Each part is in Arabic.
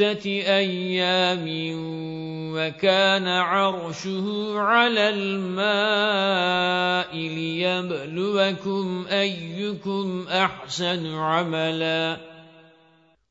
أيام وكان عرشه على الماء ليبلوكم أيكم أحسن عملاً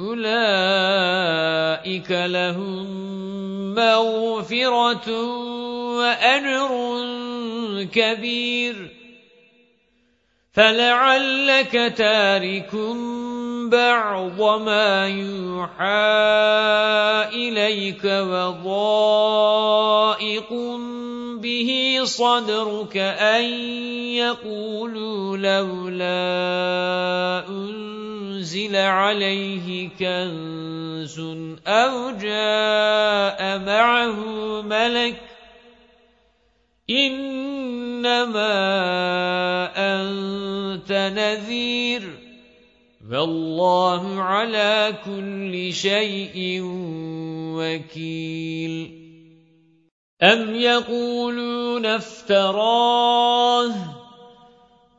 أُولَئِكَ لَهُم مَّغْفِرَةٌ وَأَجْرٌ كَبِيرٌ. فَلَعَلَّكَ تَارِكٌ بَعْضَ مَا يُوحَىٰ إِلَيْكَ وَضَائِقٌ بِهِ صَدْرُكَ أَن يَقُولُوا لَوْلَا أُنزِلَ عَلَيْهِ كَنزٌ أَوْ جَاءَ مَعَهُ مَلَكٌ إِنَّمَا أَنتَ نَذِيرٌ وَاللَّهُ عَلَى كُلِّ شَيْءٍ وَكِيلٌ أَمْ يَقُولُونَ افْتَرَاهُ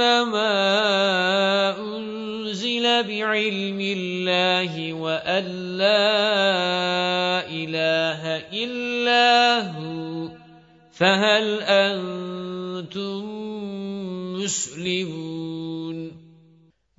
أَنَّمَا أُنزِلَ بِعِلْمِ اللَّهِ وَأَن لَّا إِلَٰهَ إِلَّا هُوَ فَهَلْ أَنتُم مُّسْلِمُونَ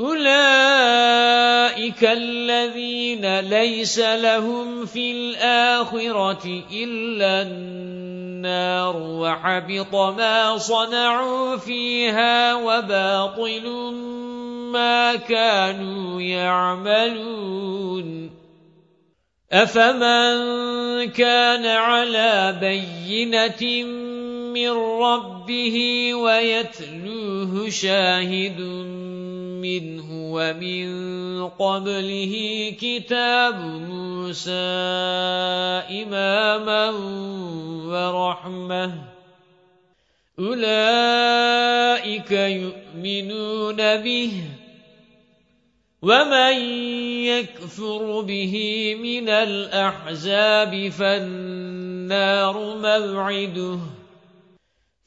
أُولَئِكَ الَّذِينَ لَيْسَ لَهُمْ فِي الْآخِرَةِ إِلَّا النَّارُ وَحَبِطَ مَا صَنَعُوا فِيهَا وَبَاطِلٌ مَا كَانُوا يَعْمَلُونَ أَفَمَنْ كَانَ عَلَى بَيِّنَةٍ مِّن رَّبِّهِ وَيَتْلُوهُ شَاهِدٌ مِّنْهُ وَمِن قَبْلِهِ كِتَابُ مُوسَىٰ إِمَامًا وَرَحْمَةً. أُولَئِكَ يُؤْمِنُونَ بِهِ وَمَن يَكْفُرْ بِهِ مِنَ الْأَحْزَابِ فَالنَّارُ مَوْعِدُهُ.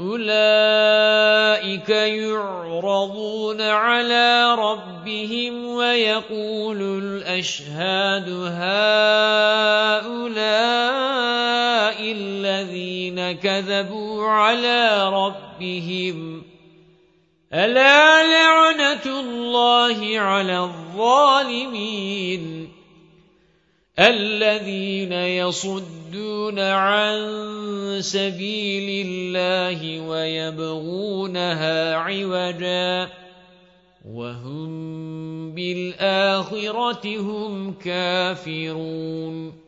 أُولَئِكَ يُعْرَضُونَ عَلَى رَبِّهِمْ وَيَقُولُ الْأَشْهَادُ هَؤُلَاءِ الَّذِينَ كَذَبُوا عَلَى رَبِّهِمْ أَلَا لَعْنَةُ اللَّهِ عَلَى الظَّالِمِينَ الَّذِينَ يَصُدُّونَ عَن سَبِيلِ اللَّهِ وَيَبْغُونَهَا عِوَجًا وَهُمْ بِالْآخِرَةِ هُمْ كَافِرُونَ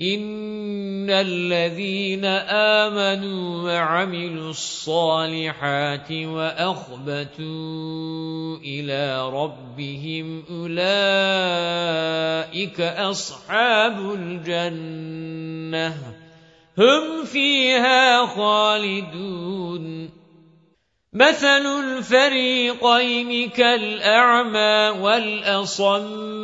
إِنَّ الَّذِينَ آمَنُوا وَعَمِلُوا الصَّالِحَاتِ وَأَخْبَتُوا إِلَى رَبِّهِمْ أُولَئِكَ أَصْحَابُ الْجَنَّةِ هُمْ فِيهَا خَالِدُونَ مَثَلُ الْفَرِيقَيْنِ كَالْأَعْمَى وَالْأَصَمِّ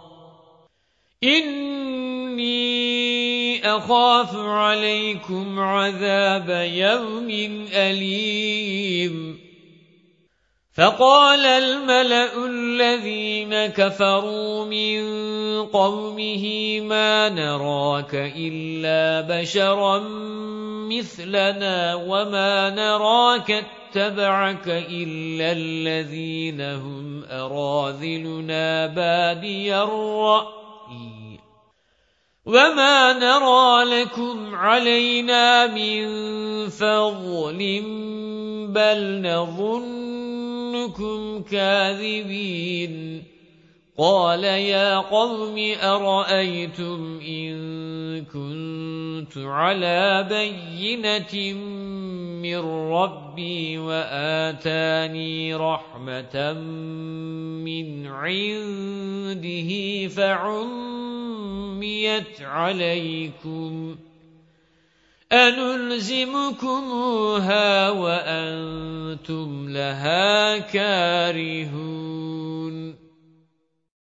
إِنِّي أَخَافُ عَلَيْكُمْ عَذَابَ يَوْمٍ أَلِيمٍ فَقَالَ الْمَلَأُ الَّذِينَ كَفَرُوا مِنْ قَوْمِهِ مَا نَرَاكَ إِلَّا بَشَرًا مِثْلَنَا وَمَا نَرَاكَ اتَّبَعَكَ إِلَّا الَّذِينَ هُمْ أَرَاذِلُنَا بَادِيَ الرَّأْيِ وَمَا نَرَى لَكُمْ عَلَيْنَا مِنْ فَضْلٍ بَلْ نَظُنُّكُمْ كَاذِبِينَ قَالَ يَا قَوْمِ أَرَأَيْتُمْ إِن كُنتُ عَلَى بَيِّنَةٍ مِّن رَّبِّي وَآتَانِي رَحْمَةً مِّنْ عِندِهِ فَعُمِّيَتْ عَلَيْكُمْ أَنُلْزِمُكُمُوهَا وَأَنتُمْ لَهَا كَارِهُونَ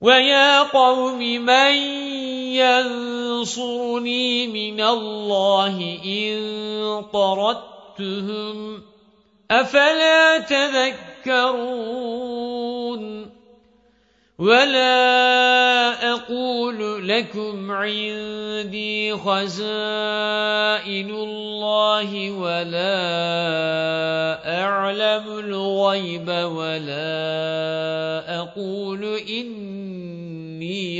وَيَا قَوْمِ مَنْ يَنصُرُنِي مِنَ اللَّهِ إِنْ طَرَدتُّهُمْ أَفَلَا تَذَكَّرُونَ وَلَا أَقُولُ لَكُمْ عِندِي خَزَائِنُ اللَّهِ وَلَا أَعْلَمُ الْغَيْبَ وَلَا أَقُولُ إِنِّي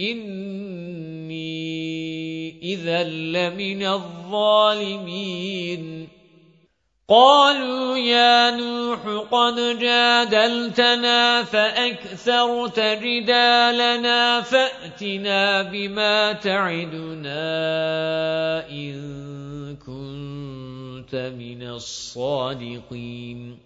إِنِّي إِذًا لَّمِنَ الظَّالِمِينَ قالوا يا نوح قد جادلتنا فأكثرت جدالنا فأتنا بما تعدنا إن كنت من الصادقين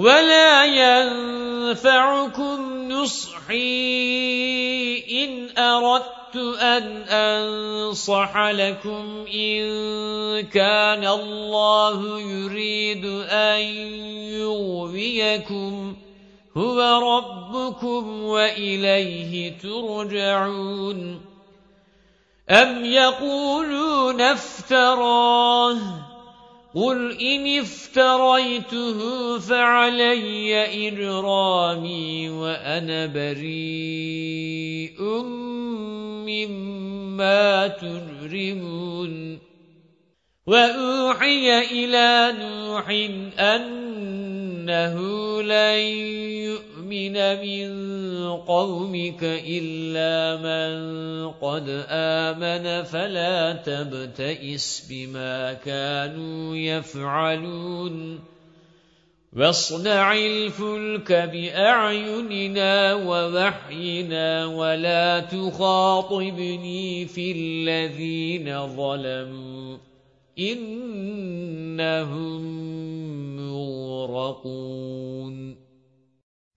ولا ينفعكم نصحي إن أردت أن أنصح لكم إن كان الله يريد أن يغويكم هُوَ رَبُّكُمْ وَإِلَيْهِ تُرْجَعُونَ أَمْ يَقُولُونَ افْتَرَاهُ قُلْ إِنِ افْتَرَيْتُهُ فَعَلَيَّ إِجْرَامِي وَأَنَا بَرِيءٌ مِّمَّا تُجْرِمُونَ وَأُوحِيَ إِلَى نُوحٍ أَنَّهُ لَن يُؤْمِنَ مِن قَوْمِكَ إِلَّا مَن قَدْ آمَنَ فَلَا تَبْتَئِسْ بِمَا كَانُوا يَفْعَلُونَ. وَاصْنَعِ الْفُلْكَ بِأَعْيُنِنَا وَوَحْيِنَا وَلَا تُخَاطِبْنِي فِي الَّذِينَ ظَلَمُوا. إِنَّهُمْ مُغْرَقُونَ.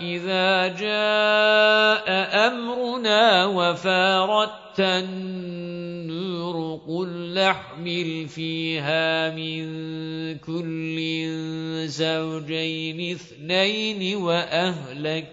إِذَا جَاءَ أَمْرُنَا وَفَارَتِ النُّورُ قُلْ نَحْمِلُ فِيهَا مِن كُلٍّ زَوْجَيْنِ اثْنَيْنِ وَأَهْلَكَ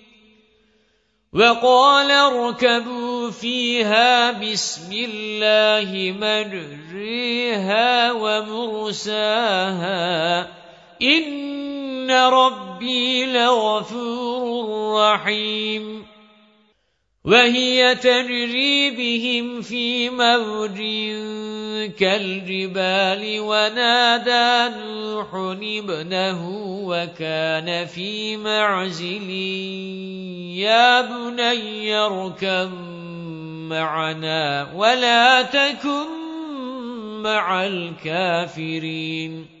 وَقَالَ ارْكَبُوا فِيهَا بِسْمِ اللَّهِ مَجْرَاهَا وَمُرْسَاهَا. إِنَّ رَبِّي لَغَفُورٌ رَّحِيمٌ. وَهِيَ تَجْرِي بِهِمْ فِي مَوْجٍ كَالْجِبَالِ وَنَادَى نُوحٌ ابْنَهُ وَكَانَ فِي مَعْزِلٍ. يَا بُنَيَّ ارْكَبْ مَعَنَا وَلَا تَكُنْ مَعَ الْكَافِرِينَ.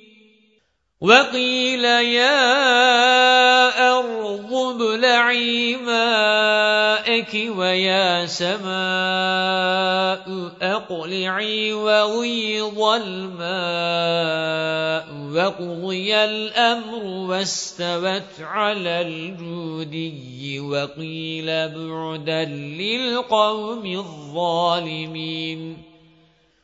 وَقِيلَ يَا أَرْضُ ابْلَعِي مَاءَكِ وَيَا سَمَاءُ أَقْلِعِي وَغِيضَ الْمَاءُ وَقُضِيَ الْأَمْرُ وَاسْتَوَتْ عَلَى الْجُودِيِّ وَقِيلَ بُعْدًا لِلْقَوْمِ الظَّالِمِينَ.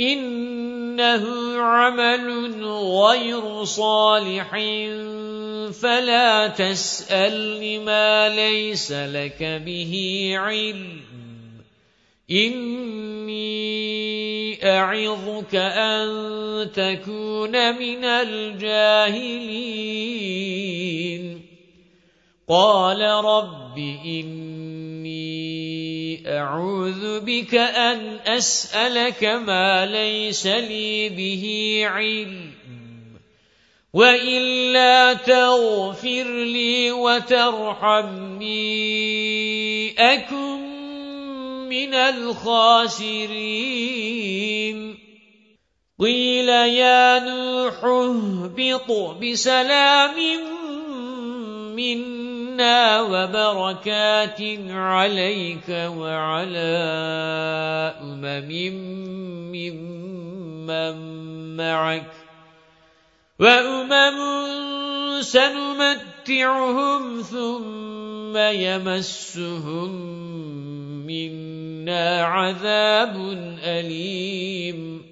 إِنَّهُ عَمَلٌ غَيْرُ صَالِحٍ فَلَا تَسْأَلْنِ مَا لَيْسَ لَكَ بِهِ عِلْمٌ. إِنِّي أَعِظُكَ أَن تَكُونَ مِنَ الْجَاهِلِينَ. قَالَ رَبِّ إِنِّي أَعُوذُ بِكَ أَنْ أَسْأَلَكَ مَا لَيْسَ لِي بِهِ عِلْمٌ وَإِلَّا تَغْفِرْ لِي وَتَرْحَمْنِي. أَكُنْ مِنَ الْخَاسِرِينَ. قِيلَ يَا نُوحُ اهْبِطْ بِسَلَامٍ مِّنَّا مِنَّا وَبَرَكَاتٍ عَلَيْكَ وَعَلَى أُمَمٍ مِّمَّن مَّعَكَ وَأُمَمٌ سَنُمَتِّعُهُمْ ثُمَّ يَمَسُّهُم مِّنَّا عَذَابٌ أَلِيمٌ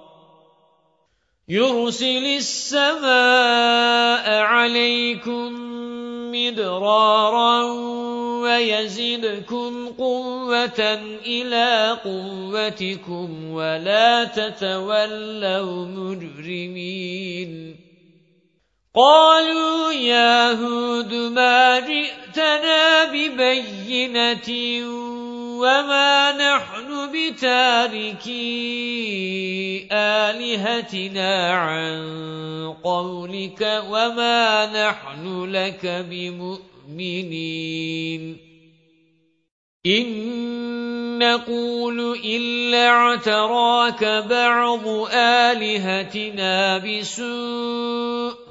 يُرْسِلِ السَّمَاءَ عَلَيْكُمْ مِدْرَارًا وَيَزِدْكُمْ قُوَّةً إِلَى قُوَّتِكُمْ وَلَا تَتَوَلَّوْا مُجْرِمِينَ. قَالُوا يَا هُودُ مَا جِئْتَنَا بِبَيِّنَةٍ وَمَا نَحْنُ بِتَارِكِي آلِهَتِنَا عَن قَوْلِكَ وَمَا نَحْنُ لَكَ بِمُؤْمِنِينَ إِن نَّقُولُ إِلَّا اعْتَرَاكَ بَعْضُ آلِهَتِنَا بِسُوءٍ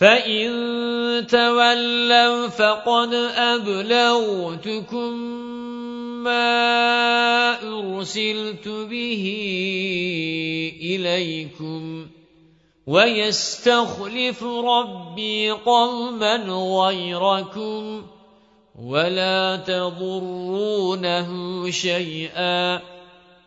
فَإِن تَوَلَّوْا فَقَدْ أَبْلَغْتُكُم مَّا أُرْسِلْتُ بِهِ إِلَيْكُمْ وَيَسْتَخْلِفُ رَبِّي قَوْمًا غَيْرَكُمْ وَلَا تَضُرُّونَهُ شَيْئًا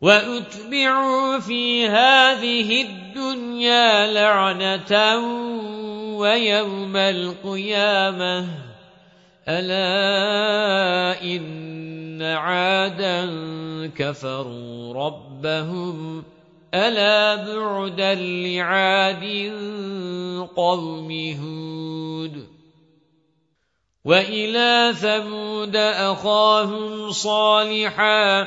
وَأُتْبِعُوا فِي هَذِهِ الدُّنْيَا لَعْنَةً وَيَوْمَ الْقِيَامَةِ أَلَا إِنَّ عَادًا كَفَرُوا رَبَّهُمْ أَلَا بُعْدًا لِعَادٍ قَوْمِ هُودٍ وَإِلَى ثَمُودَ أَخَاهُمْ صَالِحًا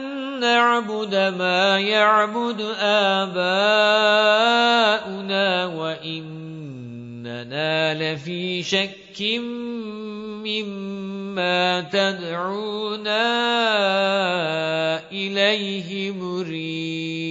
نَّعْبُدَ مَا يَعْبُدُ آبَاؤُنَا وَإِنَّنَا لَفِي شَكٍّ مِّمَّا تَدْعُونَا إِلَيْهِ مُرِيبٍ.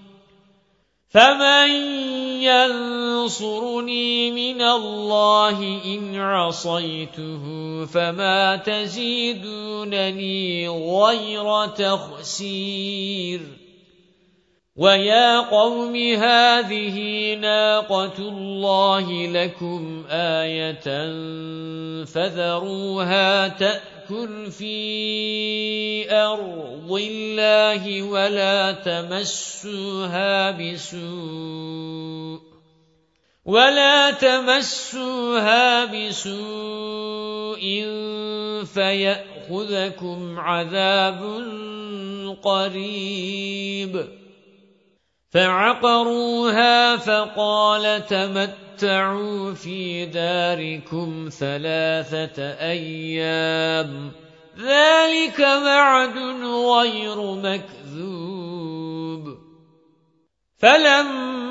فَمَن يَنصُرُنِي مِنَ اللَّهِ إِنْ عَصَيْتُهُ فَمَا تَزِيدُونَنِي غَيْرَ تَخْسِيرٍ وَيَا قَوْمِ هَٰذِهِ نَاقَةُ اللَّهِ لَكُمْ آيَةً فَذَرُوهَا تَأْكُلْ فِي أَرْضِ اللَّهِ وَلَا تَمَسُّوهَا بِسُوءٍ وَلَا تَمَسُّوهَا بِسُوءٍ فَيَأْخُذَكُمْ عَذَابٌ قَرِيبٌ فَعَقَرُوهَا فَقَالَ تَمَتَّعُوا فِي دَارِكُمْ ثَلَاثَةَ أَيَّامٍ. ذَلِكَ وَعْدٌ غَيْرُ مَكْذُوبٍ. فَلَمَّا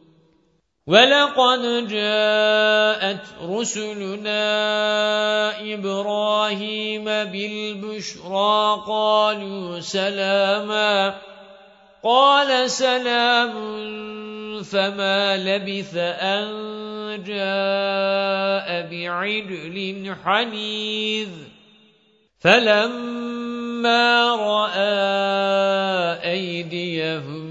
وَلَقَدْ جَاءَتْ رُسُلُنَا إِبْرَاهِيمَ بِالْبُشْرَى قَالُوا سَلَامًا قَالَ سَلَامٌ فَمَا لَبِثَ أَن جَاءَ بِعِجْلٍ حَنِيذٍ. فَلَمَّا رَأَى أَيْدِيَهُمْ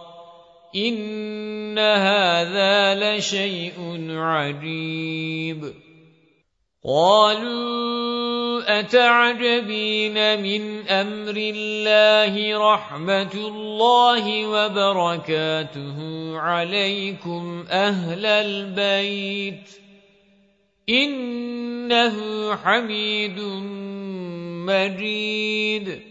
إِنَّ هَذَا لَشَيْءٌ عَجِيبٌ. قَالُوا أَتَعْجَبِينَ مِنْ أَمْرِ اللَّهِ رَحْمَةُ اللَّهِ وَبَرَكَاتُهُ عَلَيْكُمْ أَهْلَ الْبَيْتِ إِنَّهُ حَمِيدٌ مَجِيدٌ.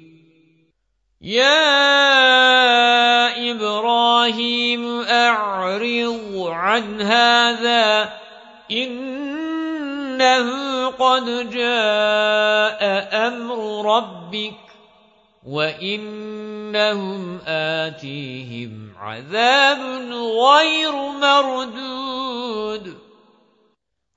يَا إِبْرَاهِيمُ أَعْرِضْ عَنْ هَذَا إِنَّهُ قَدْ جَاءَ أَمْرُ رَبِّكَ وَإِنَّهُمْ آتِيهِمْ عَذَابٌ غَيْرُ مَرْدُودٍ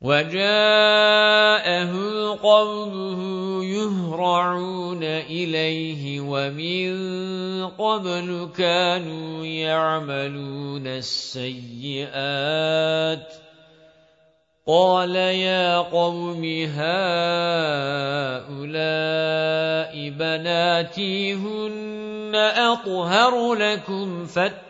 وَجَاءَهُ قَوْمُهُ يُهْرَعُونَ إِلَيْهِ وَمِن قَبْلُ كَانُوا يَعْمَلُونَ السَّيِّئَاتِ. قَالَ يَا قَوْمِ هَؤُلَاءِ بَنَاتِي هُنَّ أَطْهَرُ لَكُمْ فَاتَّقُوا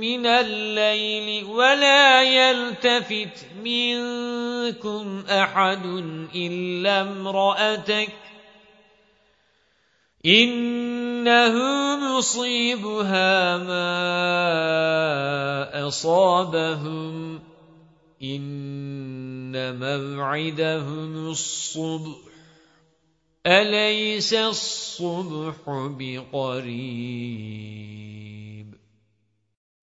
مِنَ اللَّيْلِ وَلَا يَلْتَفِتْ مِنكُمْ أَحَدٌ إِلَّا امْرَأَتَكَ إِنَّهُ مُصِيبُهَا مَا أَصَابَهُمْ إِنَّ مَوْعِدَهُمُ الصُّبْحُ أَلَيْسَ الصُّبْحُ بِقَرِيبٍ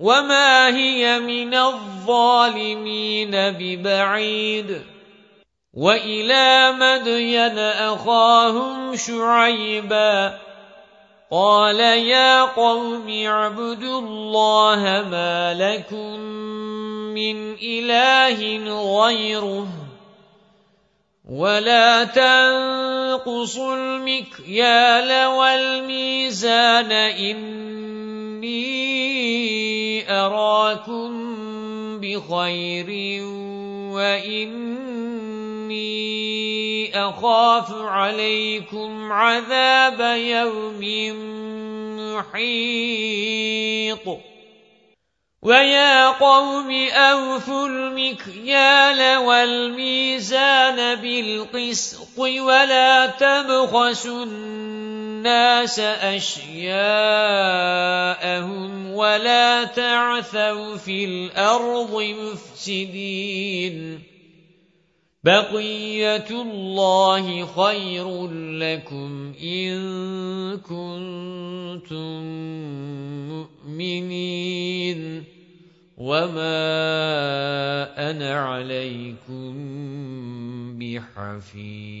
وَمَا هِيَ مِنَ الظَّالِمِينَ بِبَعِيدٍ وَإِلَى مَدْيَنَ أَخَاهُمْ شُعَيْبًا قَالَ يَا قَوْمِ اعْبُدُوا اللَّهَ مَا لَكُمْ مِنْ إِلَٰهٍ غَيْرُهُ وَلَا تَنقُصُوا الْمِكْيَالَ وَالْمِيزَانَ إِنِّي أَرَاكُمْ بِخَيْرٍ وَإِنِّي أَخَافُ عَلَيْكُمْ عَذَابَ يَوْمٍ مُحِيطٍ. وَيَا قَوْمِ أَوْفُوا الْمِكْيَالَ وَالْمِيزَانَ بِالْقِسْطِ وَلَا تَبْخَسُوا النَّاسَ أَشْيَاءَهُمْ وَلَا تَعْثَوْا فِي الْأَرْضِ مُفْسِدِينَ بَقِيَّةُ اللَّهِ خَيْرٌ لَّكُمْ إِن كُنتُم مُّؤْمِنِينَ وَمَا أَنَا عَلَيْكُمْ بِحَفِيظٍ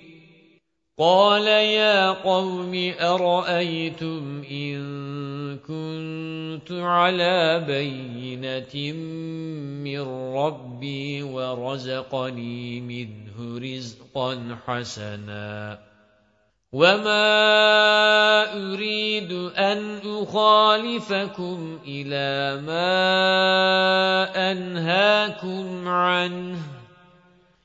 قَالَ يَا قَوْمِ أَرَأَيْتُمْ إِن كُنتُ عَلَى بَيِّنَةٍ مِّن رَّبِّي وَرَزَقَنِي مِنْهُ رِزْقًا حَسَنًا وَمَا أُرِيدُ أَنْ أُخَالِفَكُمْ إِلَى مَا أَنْهَاكُمْ عَنْهُ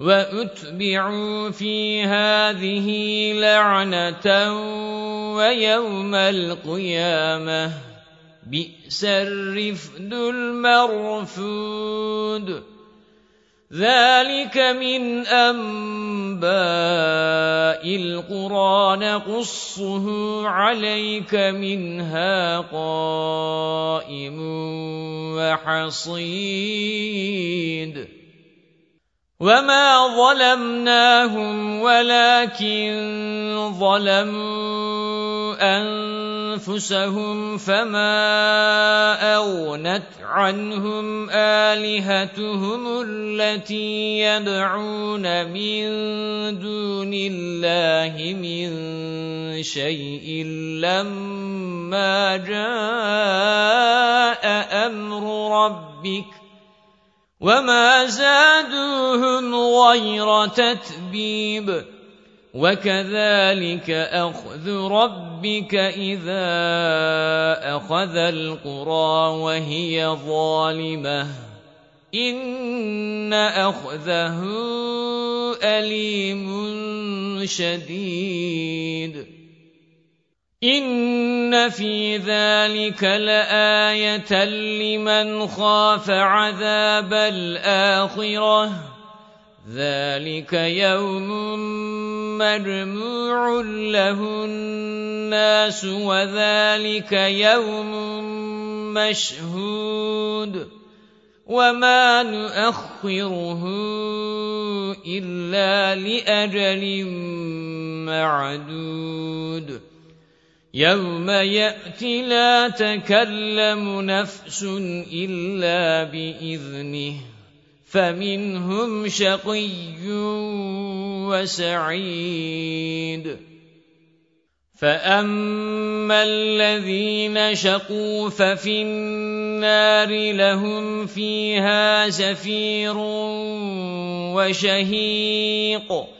وَأُتْبِعُوا فِي هَٰذِهِ لَعْنَةً وَيَوْمَ الْقِيَامَةِ بِئْسَ الرِّفْدُ الْمَرْفُودُ. ذَلِكَ مِنْ أَنبَاءِ الْقُرَىٰ نَقُصُّهُ عَلَيْكَ مِنْهَا قَائِمٌ وَحَصِيدٌ وَمَا ظَلَمْنَاهُمْ وَلَكِن ظَلَمُوا أَنفُسَهُمْ فَمَا أَغْنَتْ عَنْهُمْ آلِهَتُهُمُ الَّتِي يَدْعُونَ مِن دُونِ اللَّهِ مِن شَيْءٍ لَّمَّا جَاءَ أَمْرُ رَبِّكَ وَمَا زَادُوهُمْ غَيْرَ تَتْبِيبٍ وَكَذَلِكَ أَخْذُ رَبِّكَ إِذَا أَخَذَ الْقُرَىٰ وَهِيَ ظَالِمَةٌ إِنَّ أَخْذَهُ أَلِيمٌ شَدِيدٌ إِنَّ فِي ذَلِكَ لَآيَةً لِّمَنْ خَافَ عَذَابَ الْآخِرَةِ ۚ ذَلِكَ يَوْمٌ مَّجْمُوعٌ لَّهُ النَّاسُ وَذَلِكَ يَوْمٌ مَّشْهُودٌ وَمَا نُؤَخِّرُهُ إِلَّا لِأَجَلٍ مَّعْدُودٍ يَوْمَ يَأْتِ لَا تَكَلَّمُ نَفْسٌ إِلَّا بِإِذْنِهِ فَمِنْهُمْ شَقِيٌّ وَسَعِيدٌ فَأَمَّا الَّذِينَ شَقُوا فَفِي النَّارِ لَهُمْ فِيهَا زَفِيرٌ وَشَهِيقٌ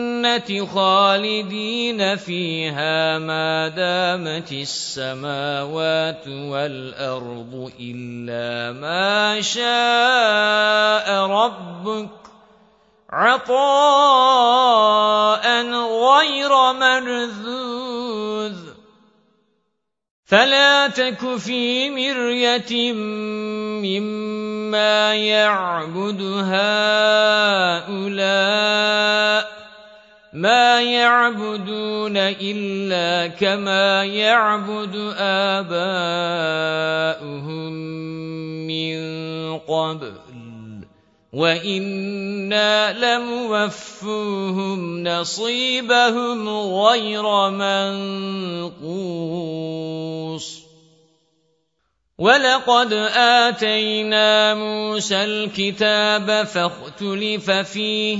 خَالِدِينَ فِيهَا مَا دَامَتِ السَّمَاوَاتُ وَالْأَرْضُ إِلَّا مَا شَاءَ رَبُّكَ عَطَاءً غَيْرَ مَنذُوذٍ فَلَا تَكُ فِي مِرْيَةٍ مِّمَّا يَعْبُدُ هَٰؤُلَاءِ مَا يَعْبُدُونَ إِلَّا كَمَا يَعْبُدُ آبَاؤُهُم مِّن قَبْلُ وَإِنَّا لَمُوَفُّوهُمْ نَصِيبَهُمْ غَيْرَ مَنقُوصٍ. وَلَقَدْ آتَيْنَا مُوسَى الْكِتَابَ فَاخْتُلِفَ فِيهِ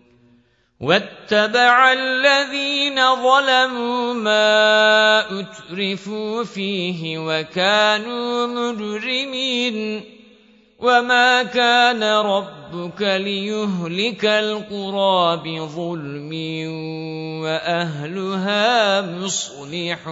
وَاتَّبَعَ الَّذِينَ ظَلَمُوا مَا أُتْرِفُوا فِيهِ وَكَانُوا مُجْرِمِينَ وَمَا كَانَ رَبُّكَ لِيُهْلِكَ الْقُرَىٰ بِظُلْمٍ وَأَهْلُهَا مُصْلِحُونَ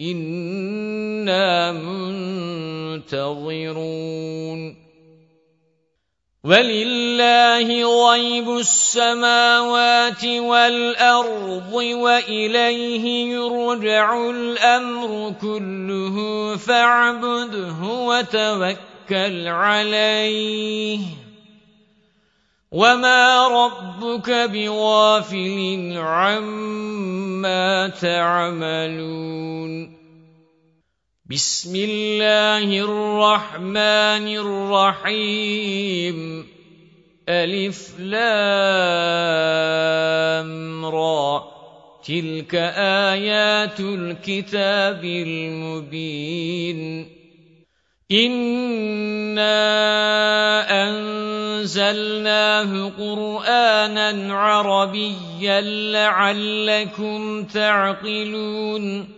إِنَّا مُنتَظِرُونَ وَلِلَّهِ غَيْبُ السَّمَاوَاتِ وَالْأَرْضِ وَإِلَيْهِ يُرْجَعُ الْأَمْرُ كُلُّهُ فَاعْبُدْهُ وَتَوَكَّلْ عَلَيْهِ وَمَا رَبُّكَ بِغَافِلٍ عَمَّا تَعْمَلُونَ بسم الله الرحمن الرحيم ألف لام را تلك آيات الكتاب المبين إِنَّا أَنزَلْنَاهُ قُرْآنًا عَرَبِيًّا لَّعَلَّكُمْ تَعْقِلُونَ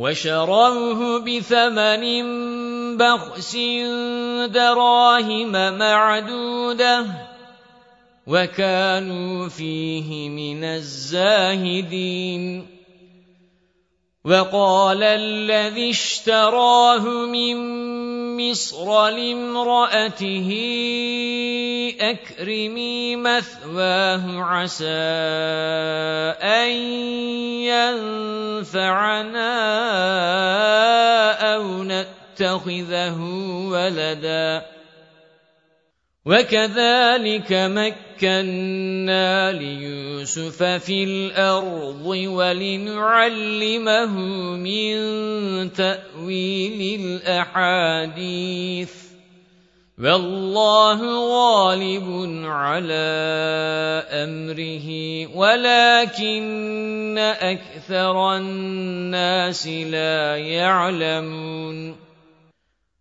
وَشَرَوْهُ بِثَمَنٍ بَخْسٍ دَرَاهِمَ مَعْدُودَةٍ وَكَانُوا فِيهِ مِنَ الزَّاهِدِينَ. وَقَالَ الَّذِي اشْتَرَاهُ مِن مِّصْرَ لِامْرَأَتِهِ أَكْرِمِي مَثْوَاهُ عَسَىٰ أَن يَنفَعَنَا أَوْ نَتَّخِذَهُ وَلَدًا وَكَذَلِكَ مَكَّنَّا لِيُوسُفَ فِي الْأَرْضِ وَلِنُعَلِّمَهُ مِن تَأْوِيلِ الْأَحَادِيثِ. وَاللَّهُ غَالِبٌ عَلَى أَمْرِهِ وَلَكِنَّ أَكْثَرَ النَّاسِ لَا يَعْلَمُونَ.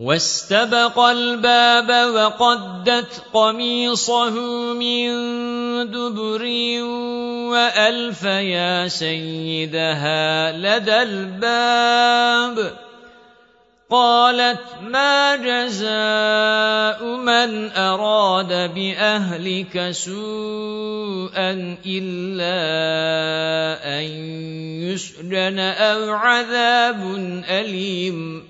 واستبق الباب وقدت قميصه من دبر وألف يا سيدها لدى الباب. قالت ما جزاء من أراد بأهلك سوءا إلا أن يسجن أو عذاب أليم.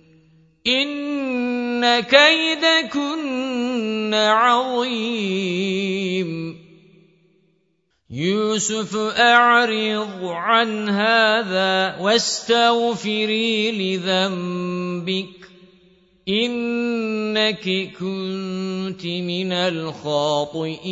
إِنَّ كَيْدَكُنَّ عَظِيمٌ يُوسُفُ أَعْرِضْ عَنْ هَذَا وَاسْتَغْفِرِي لِذَنبِكِ إِنَّكِ كُنتِ مِنَ الْخَاطِئِينَ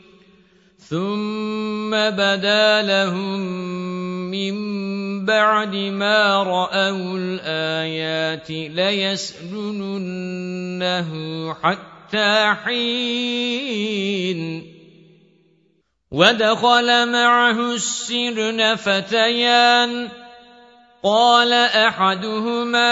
ثُمَّ بَدَا لَهُم مِّن بَعْدِ مَا رَأَوُا الْآيَاتِ لَيَسْجُنُنَّهُ حَتَّىٰ حِينٍ وَدَخَلَ مَعَهُ السِّجْنَ فَتَيَانِ قَالَ أَحَدُهُمَا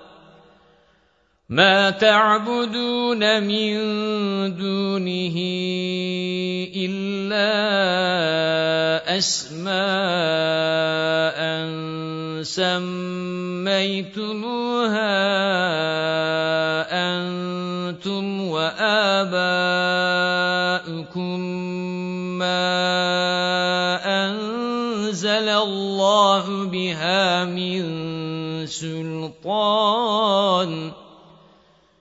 مَا تَعْبُدُونَ مِن دُونِهِ إِلَّا أَسْمَاءً سَمَّيْتُمُوهَا أَنتُمْ وَآبَاؤُكُم مَّا أَنزَلَ اللَّهُ بِهَا مِن سُلْطَانٍ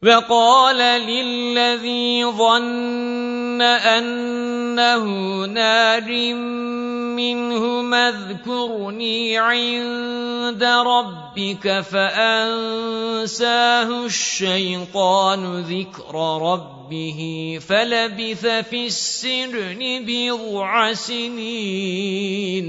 وَقَالَ لِلَّذِي ظَنَّ أَنَّهُ نَاجٍ مِّنْهُمَا اذْكُرْنِي عِندَ رَبِّكَ فَأَنسَاهُ الشَّيْطَانُ ذِكْرَ رَبِّهِ فَلَبِثَ فِي السِّجْنِ بِضْعَ سِنِينَ.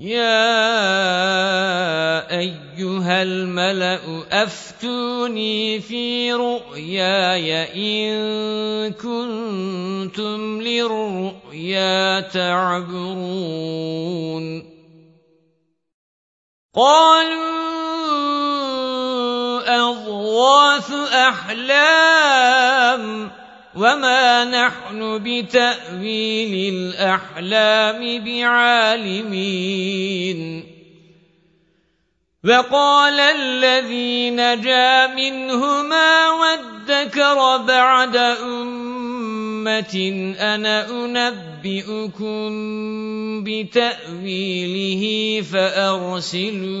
يَا أَيُّهَا الْمَلَأُ أَفْتُونِي فِي رُؤْيَايَ إِن كُنتُمْ لِلرُّؤْيَا تَعْبُرُونَ قَالُوا أَضْغَاثُ أَحْلَامٍ وَمَا نَحْنُ بِتَأْوِيلِ الْأَحْلَامِ بِعَالِمِينَ وَقَالَ الَّذِي نَجَا مِنْهُمَا وَادَّكَرَ بَعْدَ أُمَّةٍ أَنَا أُنَبِّئُكُم بِتَأْوِيلِهِ فَأَرْسِلُونِ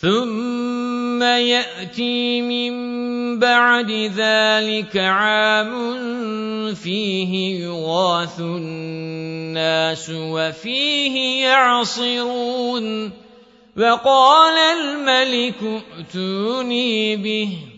ثُمَّ يَأْتِي مِن بَعْدِ ذَلِكَ عَامٌ فِيهِ يُغَاثُ النَّاسُ وَفِيهِ يَعْصِرُونَ وَقَالَ الْمَلِكُ ائْتُونِي بِهِ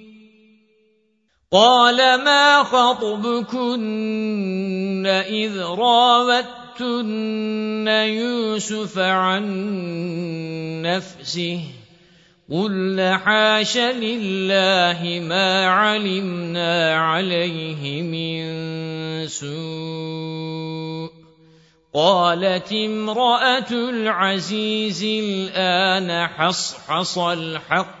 قال ما خطبكن إذ راوتن يوسف عن نفسه قل حاش لله ما علمنا عليه من سوء قالت امرأة العزيز الآن حصحص الحق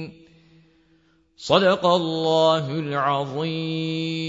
صدق الله العظيم.